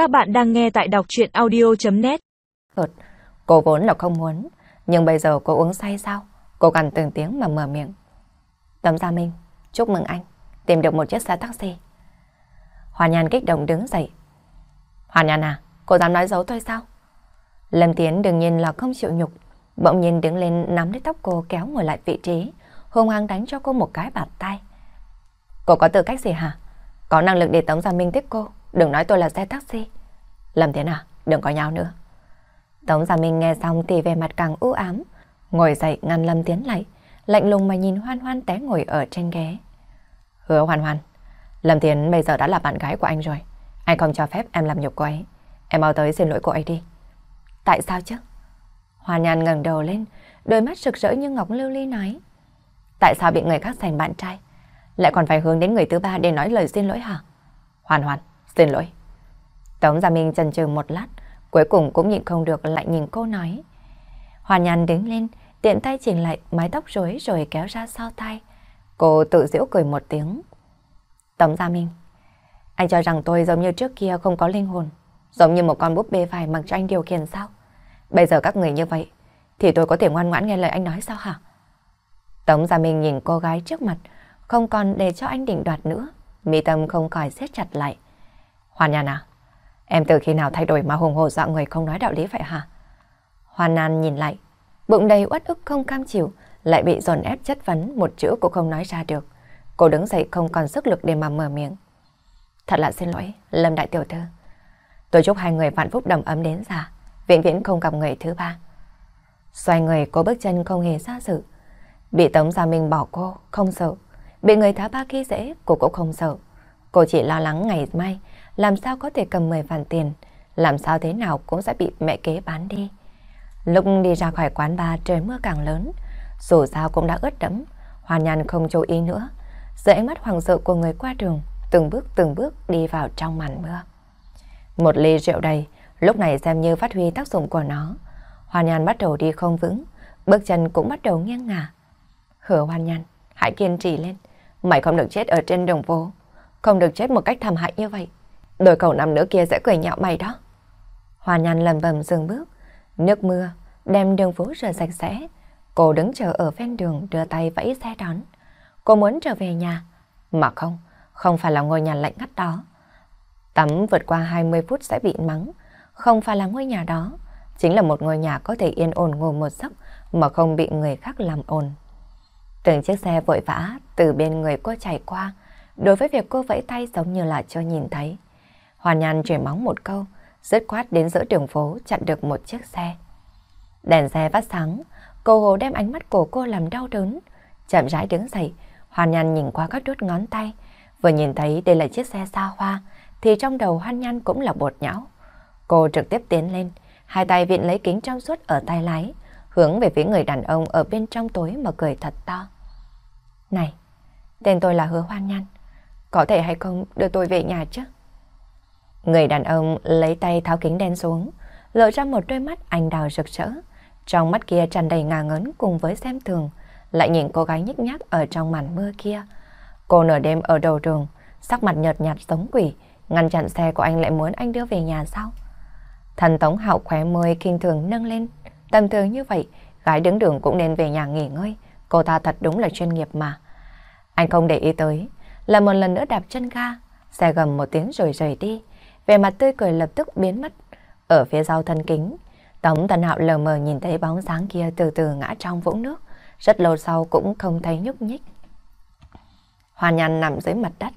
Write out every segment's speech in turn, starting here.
Các bạn đang nghe tại đọc chuyện audio.net Cô vốn là không muốn, nhưng bây giờ cô uống say sao? Cô cần từng tiếng mà mở miệng. Tấm Gia Minh, chúc mừng anh, tìm được một chiếc xe taxi. hòa Nhan kích động đứng dậy. hòa Nhan à, cô dám nói dấu tôi sao? Lâm Tiến đương nhiên là không chịu nhục, bỗng nhiên đứng lên nắm lấy tóc cô kéo ngồi lại vị trí, hung hăng đánh cho cô một cái bạt tay. Cô có tư cách gì hả? Có năng lực để Tống Gia Minh tiếp cô, đừng nói tôi là xe taxi. Lâm Tiến à, đừng có nhau nữa. Tống Gia Minh nghe xong thì về mặt càng u ám, ngồi dậy ngăn Lâm Tiến lại, lạnh lùng mà nhìn Hoan Hoan té ngồi ở trên ghế. Hứa Hoan Hoan, Lâm Tiến bây giờ đã là bạn gái của anh rồi, anh không cho phép em làm nhục cô ấy. Em mau tới xin lỗi cô ấy đi. Tại sao chứ? Hoa Nhan ngẩng đầu lên, đôi mắt rực rỡ như ngọc lưu ly nói. Tại sao bị người khác giành bạn trai? Lại còn phải hướng đến người thứ ba để nói lời xin lỗi hả? Hoàn hoàn, xin lỗi. Tống Gia Minh chần chừ một lát, cuối cùng cũng nhịn không được lại nhìn cô nói. Hoàn Nhan đứng lên, tiện tay chỉnh lại mái tóc rối rồi kéo ra sau tay. Cô tự giễu cười một tiếng. Tống Gia Minh, anh cho rằng tôi giống như trước kia không có linh hồn, giống như một con búp bê phải mặc cho anh điều khiển sao? Bây giờ các người như vậy, thì tôi có thể ngoan ngoãn nghe lời anh nói sao hả? Tống Gia Minh nhìn cô gái trước mặt, không còn để cho anh định đoạt nữa. Mỹ tâm không khỏi siết chặt lại. Hoàn Nhan à, em từ khi nào thay đổi mà hùng hồ dọa người không nói đạo lý vậy hả? Hoàn Nhan nhìn lại, bụng đầy uất ức không cam chịu, lại bị dồn ép chất vấn một chữ cũng không nói ra được. Cô đứng dậy không còn sức lực để mà mở miệng. Thật là xin lỗi, Lâm Đại Tiểu Thư. Tôi chúc hai người vạn phúc đầm ấm đến già, viện viễn không gặp người thứ ba. Xoay người cô bước chân không hề xa sự. Bị Tống Gia Minh bỏ cô, không sợ. Bị người thá ba khi dễ, cô cũng không sợ. Cô chỉ lo lắng ngày mai, làm sao có thể cầm 10 vạn tiền, làm sao thế nào cũng sẽ bị mẹ kế bán đi. Lúc đi ra khỏi quán bar trời mưa càng lớn, dù sao cũng đã ướt đẫm, Hoàn nhàn không chú ý nữa. Dưới ánh mắt hoàng sợ của người qua đường, từng bước từng bước đi vào trong màn mưa. Một ly rượu đầy, lúc này xem như phát huy tác dụng của nó. Hoàn nhàn bắt đầu đi không vững, bước chân cũng bắt đầu nghiêng ngả. Hứa Hoàn nhàn, hãy kiên trì lên. Mày không được chết ở trên đường phố, không được chết một cách thảm hại như vậy. Đôi cầu nam nữa kia sẽ cười nhạo mày đó. Hoa Nhan lầm bầm dừng bước, nước mưa đem đường phố rửa sạch sẽ. Cô đứng chờ ở ven đường đưa tay vẫy xe đón. Cô muốn trở về nhà, mà không, không phải là ngôi nhà lạnh ngắt đó. Tắm vượt qua 20 phút sẽ bị mắng, không phải là ngôi nhà đó, chính là một ngôi nhà có thể yên ổn ngồi một giấc mà không bị người khác làm ồn. Từng chiếc xe vội vã từ bên người cô chạy qua, đối với việc cô vẫy tay giống như là cho nhìn thấy. Hoàn Nhan chuyển móng một câu, dứt khoát đến giữa đường phố chặn được một chiếc xe. Đèn xe phát sáng, cô hồ đem ánh mắt của cô làm đau đớn. Chậm rãi đứng dậy, Hoàn Nhan nhìn qua các đốt ngón tay, vừa nhìn thấy đây là chiếc xe xa hoa, thì trong đầu Hoàn Nhan cũng là bột nhão. Cô trực tiếp tiến lên, hai tay viện lấy kính trong suốt ở tay lái, hướng về phía người đàn ông ở bên trong tối mà cười thật to. Này, tên tôi là Hứa Hoan Nhan, có thể hay không đưa tôi về nhà chứ? Người đàn ông lấy tay tháo kính đen xuống, lộ ra một đôi mắt anh đào rực rỡ. Trong mắt kia tràn đầy ngà ngấn cùng với xem thường, lại nhìn cô gái nhích nhác ở trong màn mưa kia. Cô nửa đêm ở đầu trường, sắc mặt nhợt nhạt giống quỷ, ngăn chặn xe của anh lại muốn anh đưa về nhà sao? Thần Tống Hạo khóe môi kinh thường nâng lên, tầm thường như vậy, gái đứng đường cũng nên về nhà nghỉ ngơi, cô ta thật đúng là chuyên nghiệp mà. Anh không để ý tới, là một lần nữa đạp chân ga, xe gầm một tiếng rồi rời đi, về mặt tươi cười lập tức biến mất. Ở phía sau thân kính, Tống Tần Hạo lờ mờ nhìn thấy bóng dáng kia từ từ ngã trong vũng nước, rất lâu sau cũng không thấy nhúc nhích. hoàn nhàn nằm dưới mặt đất,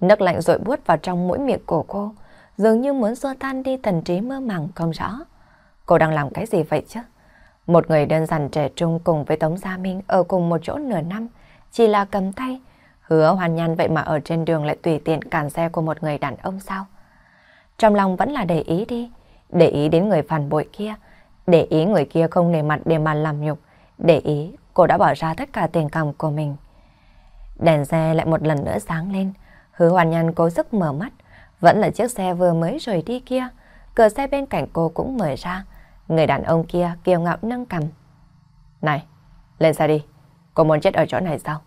nước lạnh rội buốt vào trong mũi miệng của cô, dường như muốn xua tan đi thần trí mơ màng không rõ. Cô đang làm cái gì vậy chứ? Một người đơn giản trẻ trung cùng với Tống Gia Minh ở cùng một chỗ nửa năm, chỉ là cầm tay. Hứa hoàn nhan vậy mà ở trên đường lại tùy tiện cản xe của một người đàn ông sao? Trong lòng vẫn là để ý đi, để ý đến người phản bội kia, để ý người kia không nề mặt để mà làm nhục, để ý cô đã bỏ ra tất cả tình cảm của mình. Đèn xe lại một lần nữa sáng lên, hứa hoàn nhân cố sức mở mắt, vẫn là chiếc xe vừa mới rời đi kia, cửa xe bên cạnh cô cũng mở ra, người đàn ông kia kiêu ngạo nâng cầm. Này, lên xe đi, cô muốn chết ở chỗ này sao?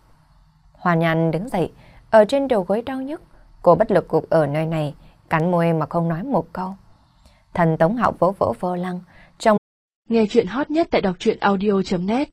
Hoàn nhân đứng dậy, ở trên đầu gối đau nhức, cô bất lực cục ở nơi này, cắn môi mà không nói một câu. Thần Tống Hạo vỗ vỗ vô lăng, trong Nghe chuyện hot nhất tại đọc truyện audio.net